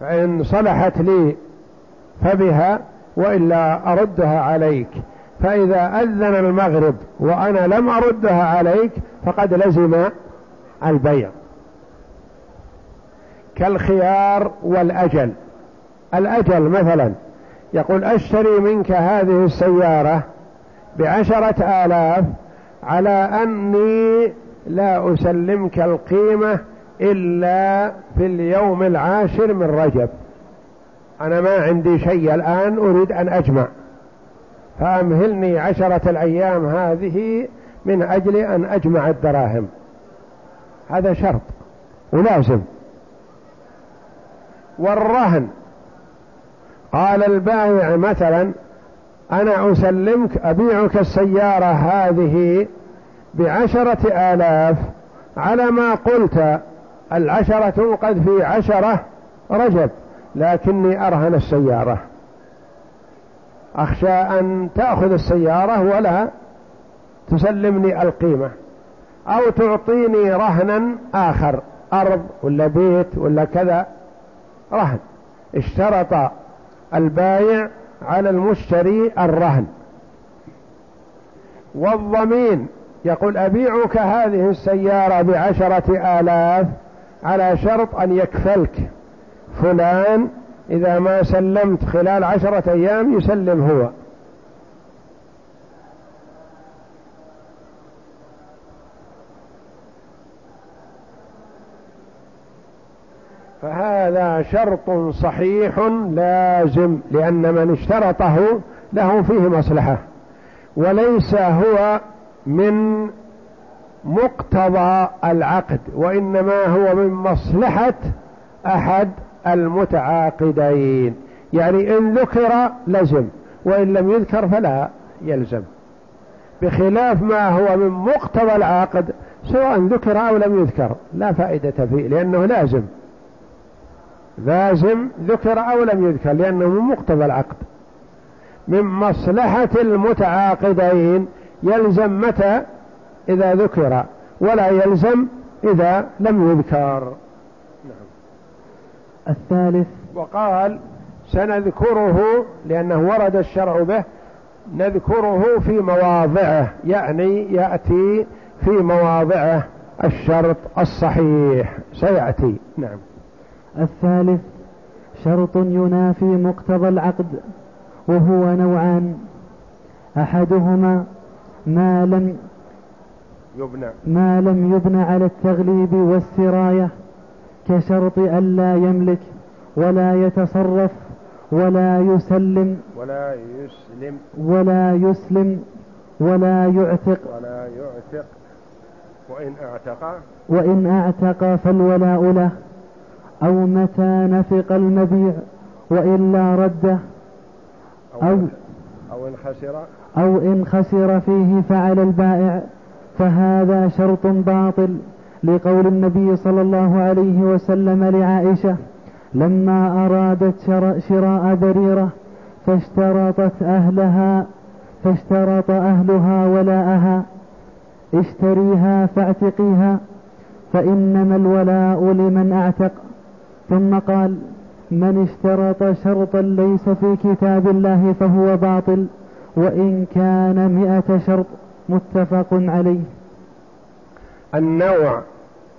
فإن صلحت لي فبها وإلا أردها عليك. فإذا أذن المغرب وأنا لم أردها عليك فقد لزم البيع. كالخيار والأجل. الأجل مثلا يقول أشتري منك هذه السيارة بعشرة آلاف على أني لا أسلمك القيمة إلا في اليوم العاشر من رجب. أنا ما عندي شيء الآن أريد أن أجمع. فأمهلني عشرة الأيام هذه من أجل أن أجمع الدراهم. هذا شرط ولازم. والرهن. قال البائع مثلا أنا أسلمك أبيعك السيارة هذه بعشرة آلاف على ما قلت العشرة قد في عشرة رجب لكني أرهن السيارة. أخشى أن تأخذ السيارة ولا تسلمني القيمة أو تعطيني رهنا آخر أرض ولا بيت ولا كذا رهن. اشترط البايع على المشتري الرهن. والضمين يقول أبيعك هذه السيارة بعشرة آلاف على شرط أن يكفلك. فلان إذا ما سلمت خلال عشرة أيام يسلم هو. فهذا شرط صحيح لازم لأن من اشترطه له فيه مصلحة. وليس هو من مقتضى العقد وإنما هو من مصلحة أحد المتعاقدين. يعني إن ذكر لزم وإن لم يذكر فلا يلزم. بخلاف ما هو من مقتضى العقد سواء ذكر أو لم يذكر لا فائدة فيه لأنه لازم. لازم ذكر أو لم يذكر لأنه من مقتضى العقد. من مصلحة المتعاقدين يلزم متى؟ إذا ذكر ولا يلزم إذا لم يذكر. نعم. الثالث. وقال سنذكره لأنه ورد الشرع به نذكره في مواضعه يعني يأتي في مواضعه الشرط الصحيح. سيأتي. نعم. الثالث. شرط ينافي مقتضى العقد وهو نوعان. أحدهما ما لم يبنى. ما لم يبنى على التغليب والسراية كشرط ألا يملك ولا يتصرف ولا يسلم ولا يسلم. ولا يسلم ولا يعتق. ولا يعتق. وإن اعتق. وإن اعتق فالولاء له. أو متى نفق المبيع وإلا رده أو, أو إن خسر. أو إن خسر فيه فعل البائع. فهذا شرط باطل لقول النبي صلى الله عليه وسلم لعائشة لما أرادت شراء بريرة فاشترطت أهلها فاشترط أهلها ولاءها اشتريها فاعتقيها فإنما الولاء لمن أعتق. ثم قال من اشترط شرطا ليس في كتاب الله فهو باطل وإن كان مئة شرط. متفق عليه. النوع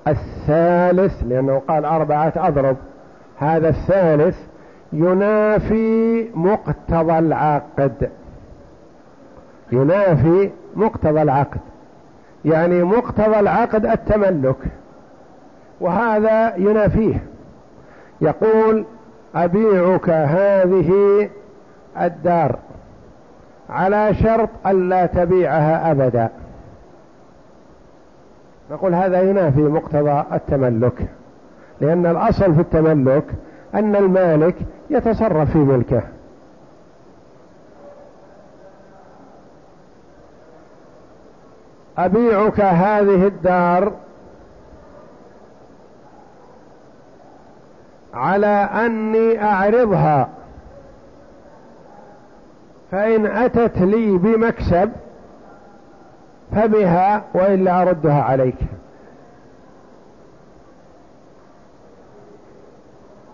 الثالث لأنه قال أربعة أضرب. هذا الثالث ينافي مقتضى العقد. ينافي مقتضى العقد. يعني مقتضى العقد التملك. وهذا ينافيه. يقول أبيعك هذه الدار. على شرط ألا تبيعها أبدا. نقول هذا ينافي مقتضى التملك لأن الأصل في التملك أن المالك يتصرف في ملكه. أبيعك هذه الدار على أني أعرضها. فإن أتت لي بمكسب فبها وإلا أردها عليك.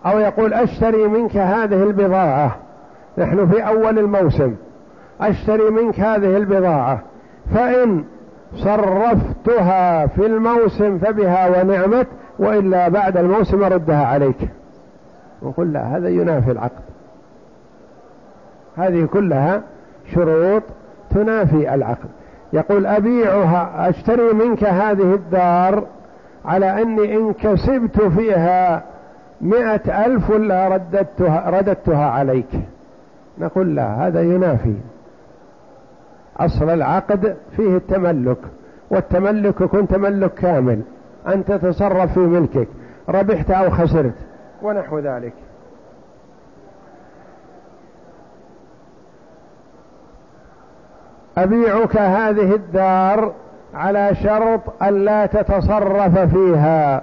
أو يقول أشتري منك هذه البضاعة. نحن في أول الموسم. أشتري منك هذه البضاعة. فإن صرفتها في الموسم فبها ونعمت وإلا بعد الموسم أردها عليك. نقول لا هذا ينافي العقد. هذه كلها شروط تنافي العقد يقول أبيعها أشتري منك هذه الدار على أني إن كسبت فيها مئة ألف ولا رددتها, رددتها عليك. نقول لا هذا ينافي أصل العقد فيه التملك والتملك يكون تملك كامل أن تتصرف في ملكك ربحت أو خسرت ونحو ذلك. أبيعك هذه الدار على شرط أن لا تتصرف فيها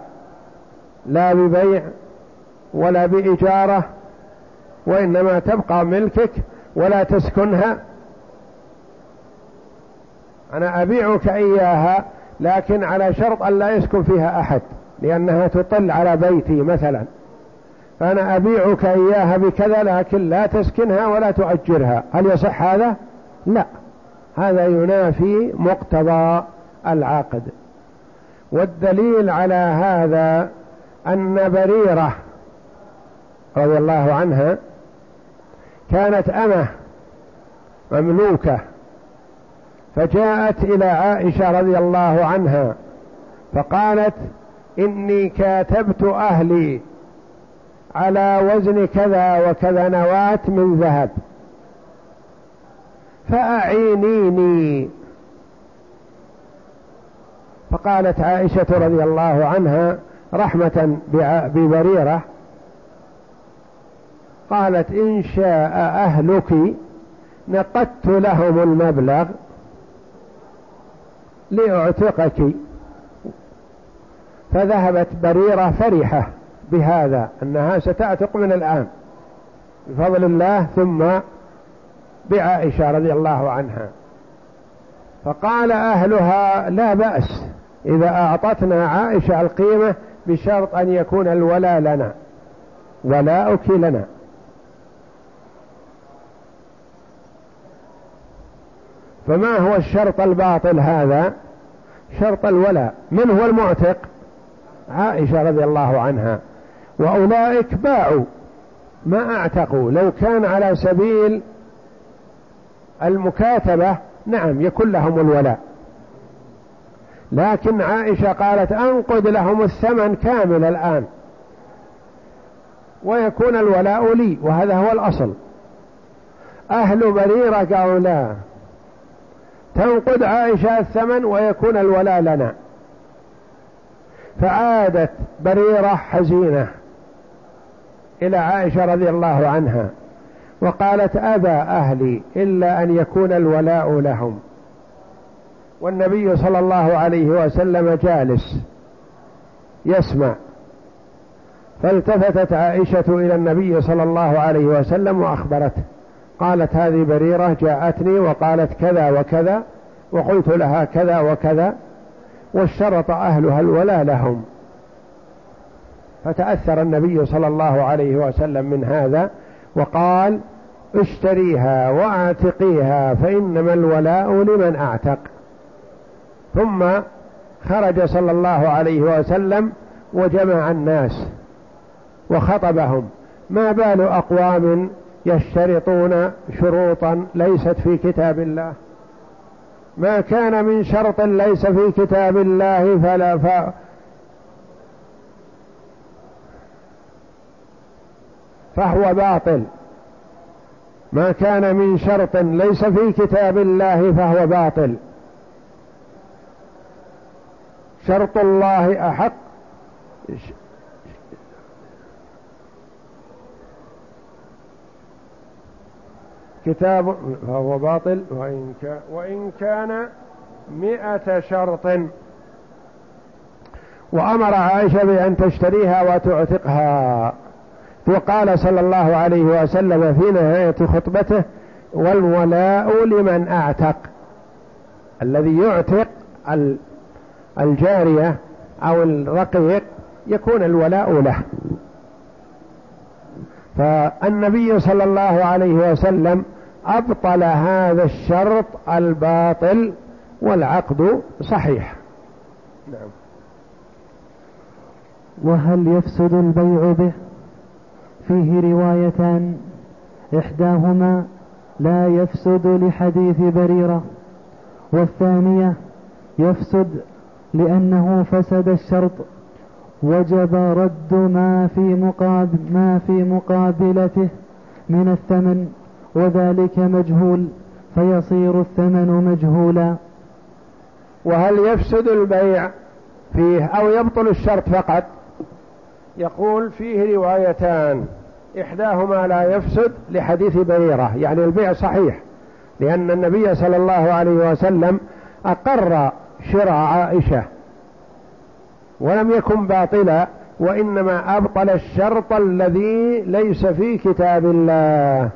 لا ببيع ولا بإجارة وإنما تبقى ملكك ولا تسكنها. أنا أبيعك إياها لكن على شرط أن لا يسكن فيها أحد لأنها تطل على بيتي مثلا. فأنا أبيعك إياها بكذا لكن لا تسكنها ولا تؤجرها. هل يصح هذا؟ لا. هذا ينافي مقتضى العقد. والدليل على هذا أن بريرة رضي الله عنها كانت أمة مملوكة فجاءت إلى عائشة رضي الله عنها فقالت إني كاتبت أهلي على وزن كذا وكذا نواة من ذهب. فأعينيني. فقالت عائشة رضي الله عنها رحمة ببريرة قالت إن شاء أهلك نقدت لهم المبلغ لأعتقك. فذهبت بريرة فرحة بهذا أنها ستعتق من الآن بفضل الله ثم بعائشة رضي الله عنها. فقال أهلها لا بأس إذا أعطتنا عائشة القيمة بشرط أن يكون الولاء لنا ولاؤك لنا. فما هو الشرط الباطل هذا؟ شرط الولاء. من هو المعتق؟ عائشة رضي الله عنها. وأولئك باعوا. ما أعتقوا. لو كان على سبيل المكاتبة نعم يكون لهم الولاء. لكن عائشة قالت أنقد لهم الثمن كامل الآن. ويكون الولاء لي وهذا هو الأصل. أهل بريرة قالوا لا. تنقد عائشة الثمن ويكون الولاء لنا. فعادت بريرة حزينة إلى عائشة رضي الله عنها. وقالت أبى أهلي إلا أن يكون الولاء لهم. والنبي صلى الله عليه وسلم جالس يسمع. فالتفتت عائشة إلى النبي صلى الله عليه وسلم وأخبرته. قالت هذه بريرة جاءتني وقالت كذا وكذا وقلت لها كذا وكذا واشترط أهلها الولاء لهم. فتأثر النبي صلى الله عليه وسلم من هذا وقال اشتريها واعتقيها فإنما الولاء لمن أعتق. ثم خرج صلى الله عليه وسلم وجمع الناس وخطبهم. ما بال أقوام يشترطون شروطا ليست في كتاب الله. ما كان من شرط ليس في كتاب الله فلا ف... فهو باطل. ما كان من شرط ليس في كتاب الله فهو باطل. شرط الله أحق. كتاب فهو باطل وإن كان, وإن كان مئة شرط. وأمر عائشة بأن تشتريها وتعتقها. وقال صلى الله عليه وسلم في نهاية خطبته والولاء لمن أعتق. الذي يعتق الجارية أو الرقيق يكون الولاء له. فالنبي صلى الله عليه وسلم أبطل هذا الشرط الباطل والعقد صحيح. نعم. وهل يفسد البيع به؟ فيه روايتان. إحداهما لا يفسد لحديث بريرة والثانية يفسد لأنه فسد الشرط. وجب رد ما في مقابل ما في مقابلته من الثمن وذلك مجهول فيصير الثمن مجهولا. وهل يفسد البيع فيه أو يبطل الشرط فقط؟ يقول فيه روايتان. إحداهما لا يفسد لحديث بريرة يعني البيع صحيح لأن النبي صلى الله عليه وسلم أقر شراء عائشة ولم يكن باطلا وإنما أبطل الشرط الذي ليس في كتاب الله.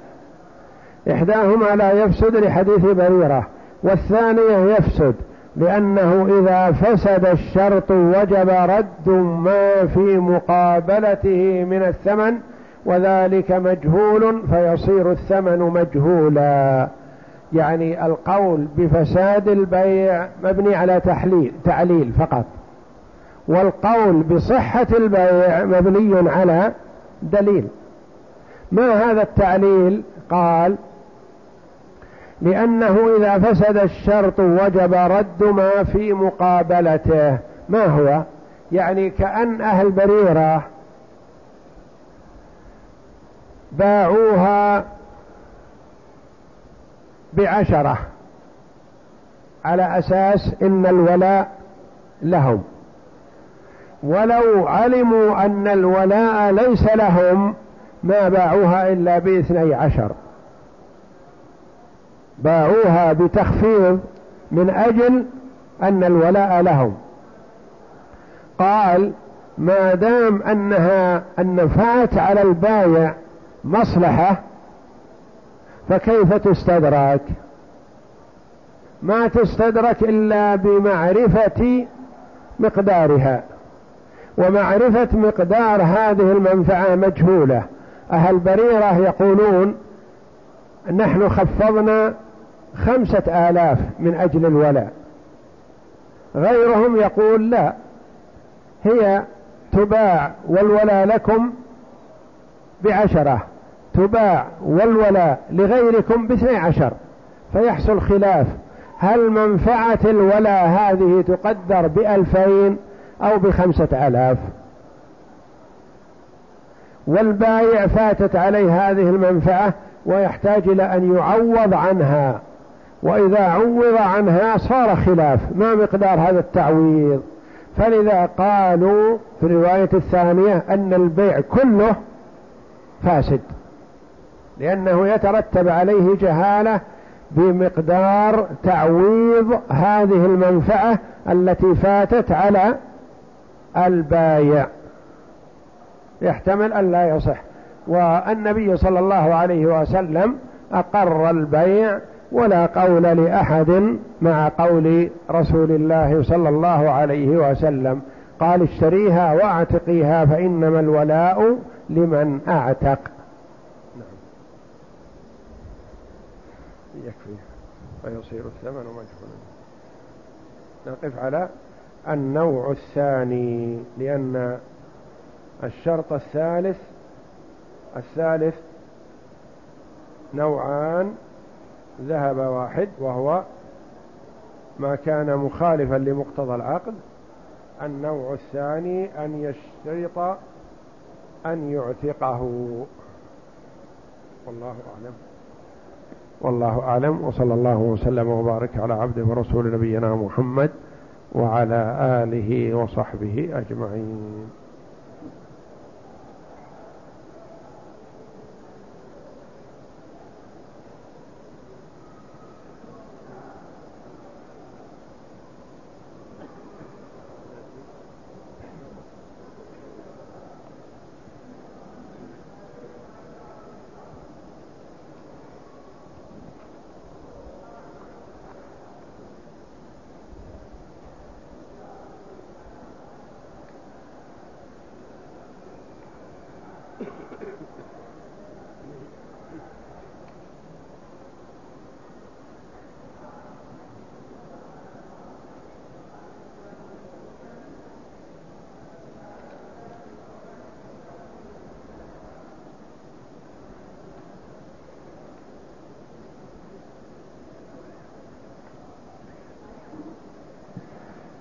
إحداهما لا يفسد لحديث بريرة والثانية يفسد لأنه إذا فسد الشرط وجب رد ما في مقابلته من الثمن وذلك مجهول فيصير الثمن مجهولا. يعني القول بفساد البيع مبني على تحليل تعليل فقط. والقول بصحة البيع مبني على دليل. ما هذا التعليل؟ قال لأنه إذا فسد الشرط وجب رد ما في مقابلته. ما هو؟ يعني كأن أهل بريرة باعوها بعشرة على أساس إن الولاء لهم. ولو علموا أن الولاء ليس لهم ما باعوها إلا باثني عشر. باعوها بتخفيض من أجل أن الولاء لهم. قال ما دام أنها أن فات على البايع مصلحة فكيف تستدرك؟ ما تستدرك إلا بمعرفة مقدارها ومعرفة مقدار هذه المنفعة مجهولة. أهل بريرة يقولون نحن خفضنا خمسة آلاف من أجل الولاء. غيرهم يقول لا هي تباع والولاء لكم بعشرة تباع والولاء لغيركم باثني عشر فيحصل خلاف. هل منفعة الولاء هذه تقدر بألفين أو بخمسة آلاف؟ والبايع فاتت عليه هذه المنفعة ويحتاج إلى أن يعوض عنها. وإذا عوض عنها صار خلاف ما مقدار هذا التعويض. فلذا قالوا في الرواية الثانية أن البيع كله فاسد لأنه يترتب عليه جهالة بمقدار تعويض هذه المنفعة التي فاتت على البايع. يحتمل أن لا يصح. والنبي صلى الله عليه وسلم أقر البيع ولا قول لأحد مع قول رسول الله صلى الله عليه وسلم. قال اشتريها واعتقيها فإنما الولاء لمن أعتق. نعم. يكفي. فيصير الثمن مجهولا نقف على النوع الثاني لأن الشرط الثالث الثالث نوعان ذهب واحد وهو ما كان مخالفا لمقتضى العقد النوع الثاني أن يشترط أن يعتقه. والله أعلم. والله أعلم. وصلى الله وسلم وبارك على عبده ورسول نبينا محمد وعلى آله وصحبه أجمعين.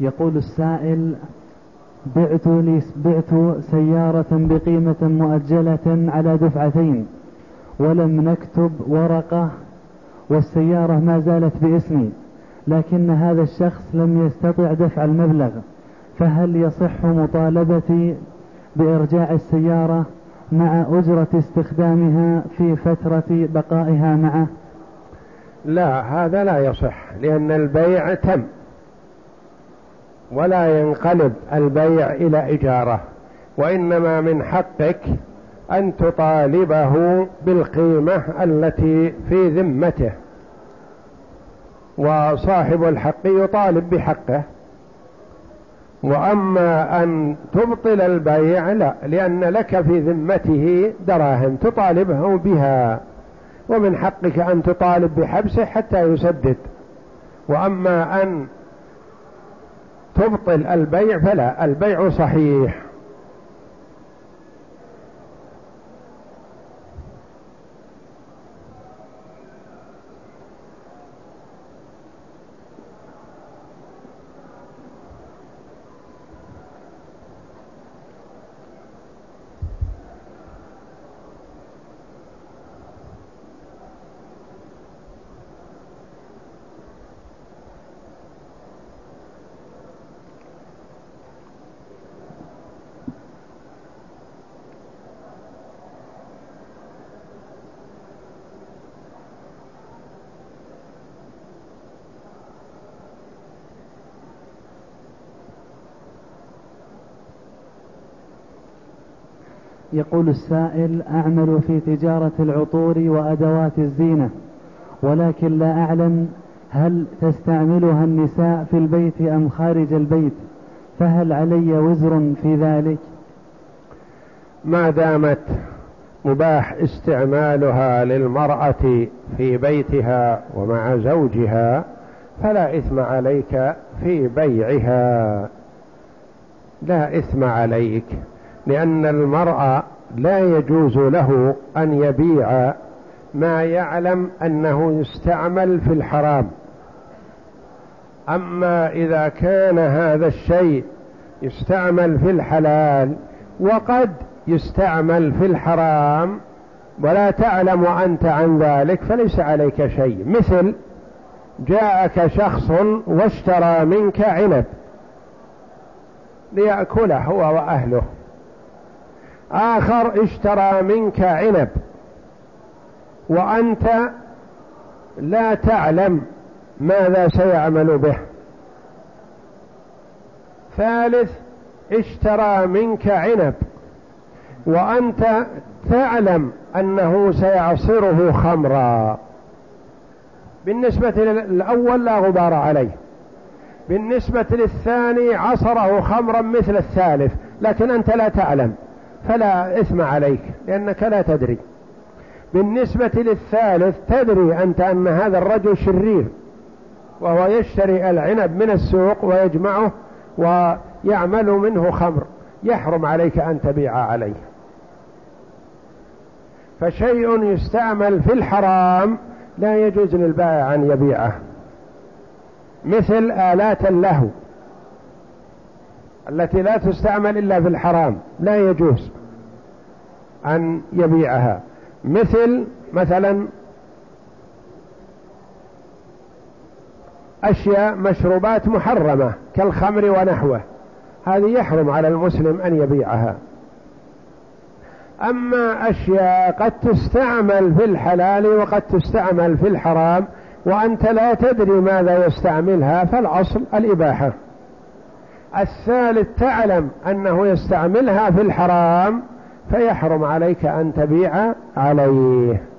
يقول السائل بعت لي بعت سيارة بقيمة مؤجلة على دفعتين ولم نكتب ورقة والسيارة ما زالت باسمي لكن هذا الشخص لم يستطع دفع المبلغ فهل يصح مطالبتي بإرجاع السيارة مع أجرة استخدامها في فترة بقائها معه؟ لا هذا لا يصح لأن البيع تم. ولا ينقلب البيع إلى إجارة وإنما من حقك أن تطالبه بالقيمة التي في ذمته. وصاحب الحق يطالب بحقه. وأما أن تبطل البيع لا لأن لك في ذمته دراهم تطالبه بها. ومن حقك أن تطالب بحبسه حتى يسدد. وأما أن تبطل البيع فلا البيع صحيح. يقول السائل أعمل في تجارة العطور وأدوات الزينة ولكن لا أعلم هل تستعملها النساء في البيت أم خارج البيت فهل علي وزر في ذلك؟ ما دامت مباح استعمالها للمرأة في بيتها ومع زوجها فلا إثم عليك في بيعها. لا إثم عليك لأن المرأة لا يجوز له أن يبيع ما يعلم أنه يستعمل في الحرام. أما إذا كان هذا الشيء يستعمل في الحلال وقد يستعمل في الحرام ولا تعلم أنت عن ذلك فليس عليك شيء. مثل جاءك شخص واشترى منك عنب ليأكله هو وأهله. آخر اشترى منك عنب وأنت لا تعلم ماذا سيعمل به. ثالث اشترى منك عنب وأنت تعلم أنه سيعصره خمرا. بالنسبة للأول لا غبار عليه. بالنسبة للثاني عصره خمرا مثل الثالث لكن أنت لا تعلم. فلا إثم عليك لأنك لا تدري. بالنسبة للثالث تدري أنت أن هذا الرجل شرير وهو يشتري العنب من السوق ويجمعه ويعمل منه خمر يحرم عليك أن تبيع عليه. فشيء يستعمل في الحرام لا يجوز للبائع أن يبيعه مثل آلات اللهو التي لا تستعمل إلا في الحرام لا يجوز. أن يبيعها. مثل مثلا أشياء مشروبات محرمة كالخمر ونحوه. هذه يحرم على المسلم أن يبيعها. أما أشياء قد تستعمل في الحلال وقد تستعمل في الحرام وأنت لا تدري ماذا يستعملها فالأصل الإباحة. الثالث تعلم أنه يستعملها في الحرام فيحرم عليك أن تبيع عليه.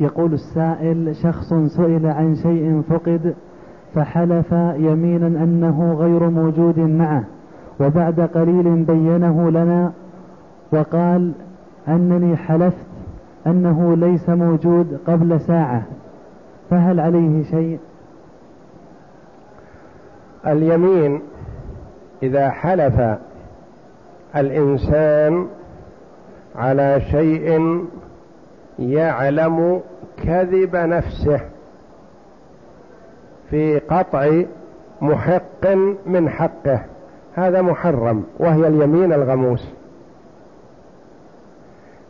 يقول السائل شخص سئل عن شيء فقد فحلف يمينا أنه غير موجود معه وبعد قليل بينه لنا وقال أنني حلفت أنه ليس موجود قبل ساعة فهل عليه شيء؟ اليمين إذا حلف الإنسان على شيء يعلم كذب نفسه في قطع محق من حقه. هذا محرم وهي اليمين الغموس.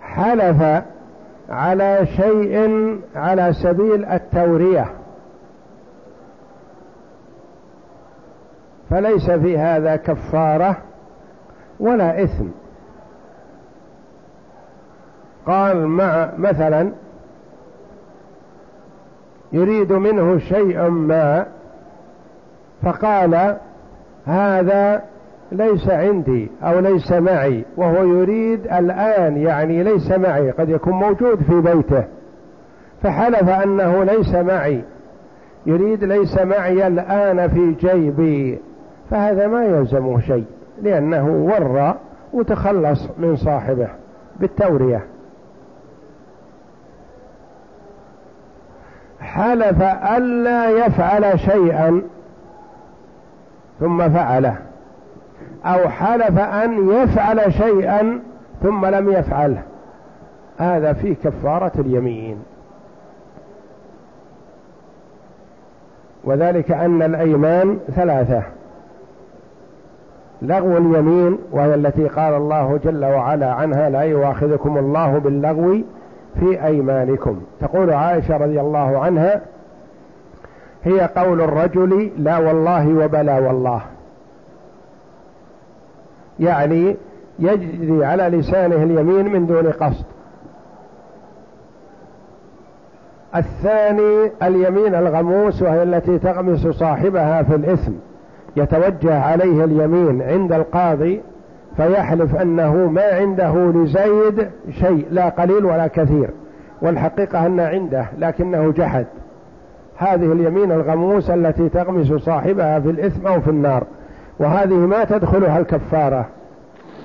حلف على شيء على سبيل التورية. فليس في هذا كفارة ولا إثم. قال مع مثلا يريد منه شيء ما فقال هذا ليس عندي أو ليس معي وهو يريد الآن يعني ليس معي قد يكون موجود في بيته فحلف أنه ليس معي يريد ليس معي الآن في جيبي فهذا ما يلزمه شيء لأنه ورى وتخلص من صاحبه بالتورية حلف ألا يفعل شيئا ثم فعله. أو حلف أن يفعل شيئا ثم لم يفعله هذا في كفارة اليمين. وذلك أن الأيمان ثلاثة. لغو اليمين وهي التي قال الله جل وعلا عنها لا يواخذكم الله باللغو في أيمانكم. تقول عائشة رضي الله عنها هي قول الرجل لا والله وبلا والله. يعني يجري على لسانه اليمين من دون قصد. الثاني اليمين الغموس وهي التي تغمس صاحبها في الإثم يتوجه عليه اليمين عند القاضي فيحلف أنه ما عنده لزيد شيء لا قليل ولا كثير والحقيقة أن عنده لكنه جحد. هذه اليمين الغموس التي تغمس صاحبها في الإثم أو في النار وهذه ما تدخلها الكفارة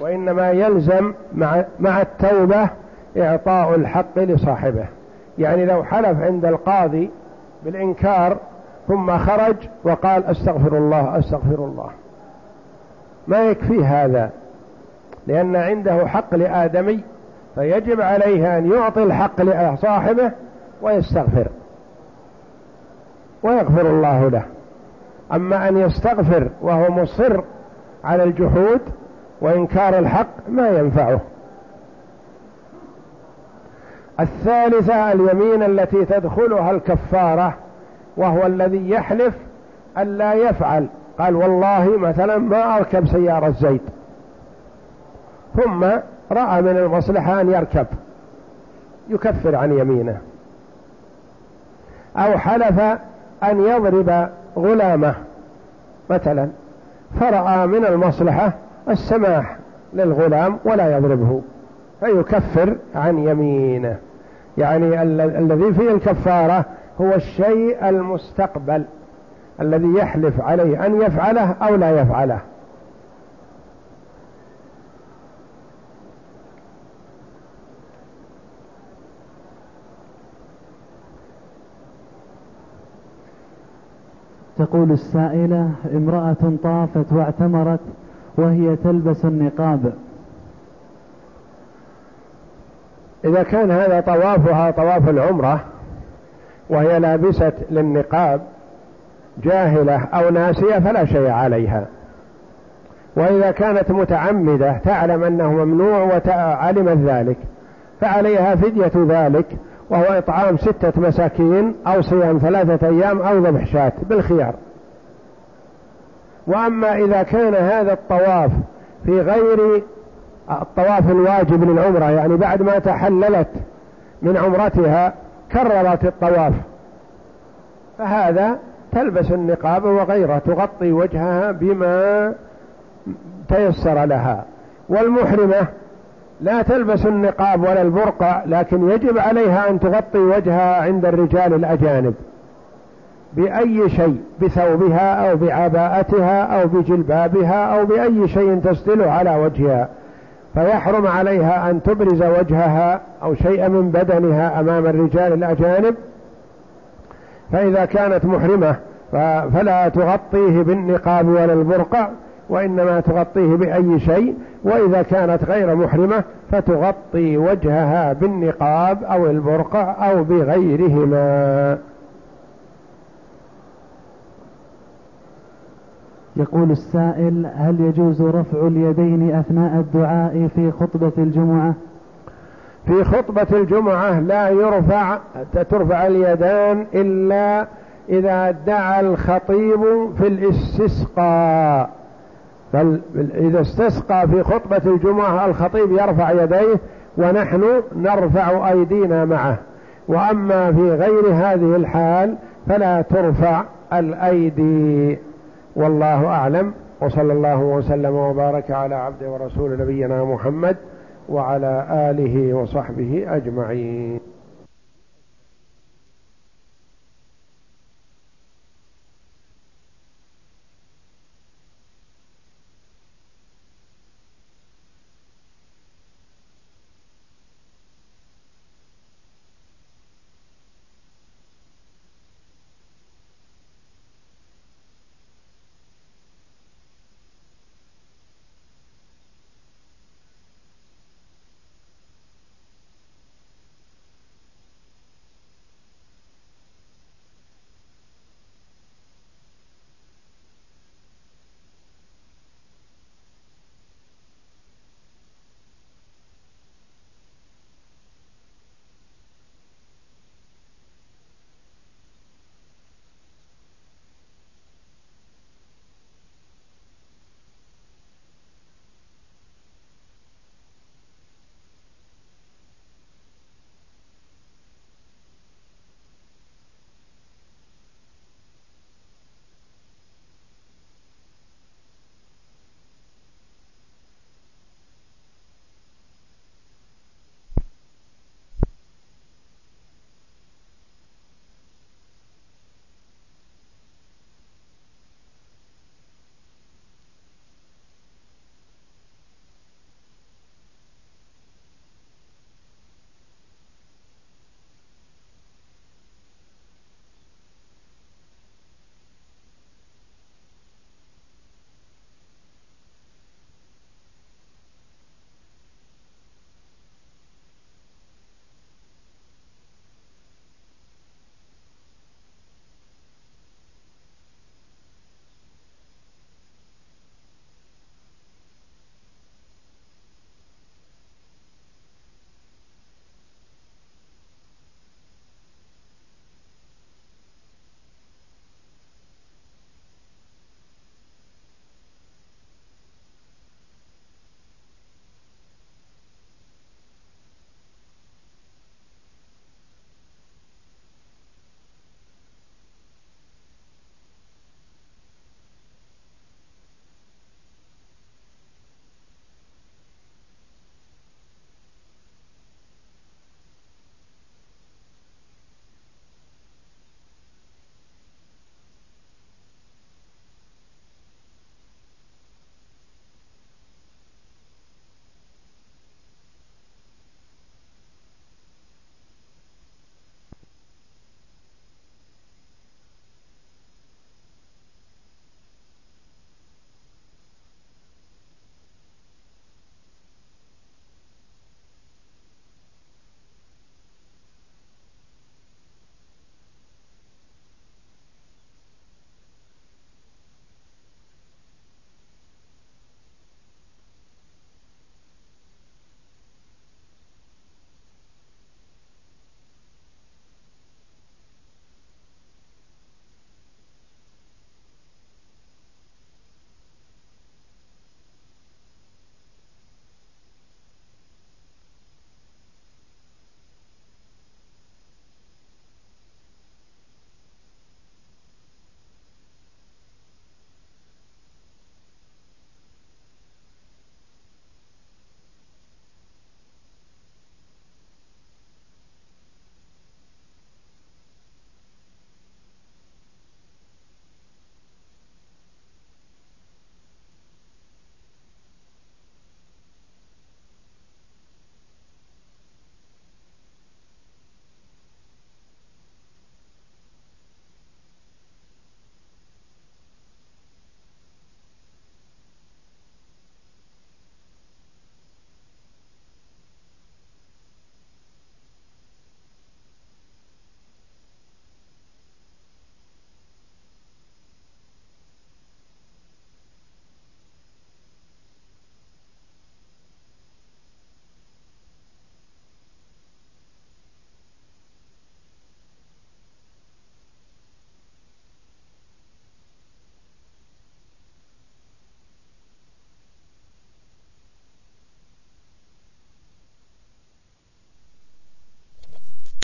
وإنما يلزم مع, مع التوبة إعطاء الحق لصاحبه. يعني لو حلف عند القاضي بالإنكار ثم خرج وقال أستغفر الله أستغفر الله. ما يكفي هذا. لأن عنده حق لآدمي فيجب عليه أن يعطي الحق لصاحبه ويستغفر ويغفر الله له. أما أن يستغفر وهو مصر على الجحود وإنكار الحق ما ينفعه. الثالثة اليمين التي تدخلها الكفارة وهو الذي يحلف ألا يفعل. قال والله مثلا ما أركب سيارة زيت. ثم رأى من المصلحة أن يركب يكفر عن يمينه. أو حلف أن يضرب غلامه مثلا فرأى من المصلحة السماح للغلام ولا يضربه فيكفر عن يمينه. يعني الذي فيه الكفارة هو الشيء المستقبل الذي يحلف عليه أن يفعله أو لا يفعله. تقول السائلة امرأة طافت واعتمرت وهي تلبس النقاب. إذا كان هذا طوافها طواف العمرة وهي لابسة للنقاب جاهلة أو ناسية فلا شيء عليها. وإذا كانت متعمدة تعلم أنه ممنوع وعلمت ذلك فعليها فدية ذلك وهو إطعام ستة مساكين أو صيام ثلاثة أيام أو ذبح شاة بالخيار. وأما إذا كان هذا الطواف في غير الطواف الواجب للعمرة يعني بعد ما تحللت من عمرتها كررت الطواف فهذا تلبس النقاب وغيره تغطي وجهها بما تيسر لها. والمحرمة لا تلبس النقاب ولا البرقع لكن يجب عليها أن تغطي وجهها عند الرجال الأجانب بأي شيء بثوبها أو بعباءتها أو بجلبابها أو بأي شيء تسدله على وجهها. فيحرم عليها أن تبرز وجهها أو شيء من بدنها أمام الرجال الأجانب. فإذا كانت محرمة فلا تغطيه بالنقاب ولا البرقع. وإنما تغطيه بأي شيء وإذا كانت غير محرمة فتغطي وجهها بالنقاب أو البرقع أو بغيرهما. يقول السائل هل يجوز رفع اليدين أثناء الدعاء في خطبة الجمعة؟ في خطبة الجمعة لا يرفع ترفع اليدان إلا إذا دعا الخطيب في الاستسقاء. فإذا استسقى في خطبة الجمعة الخطيب يرفع يديه ونحن نرفع أيدينا معه. وأما في غير هذه الحال فلا ترفع الأيدي. والله أعلم. وصلى الله وسلم وبارك على عبد ورسول نبينا محمد وعلى آله وصحبه أجمعين.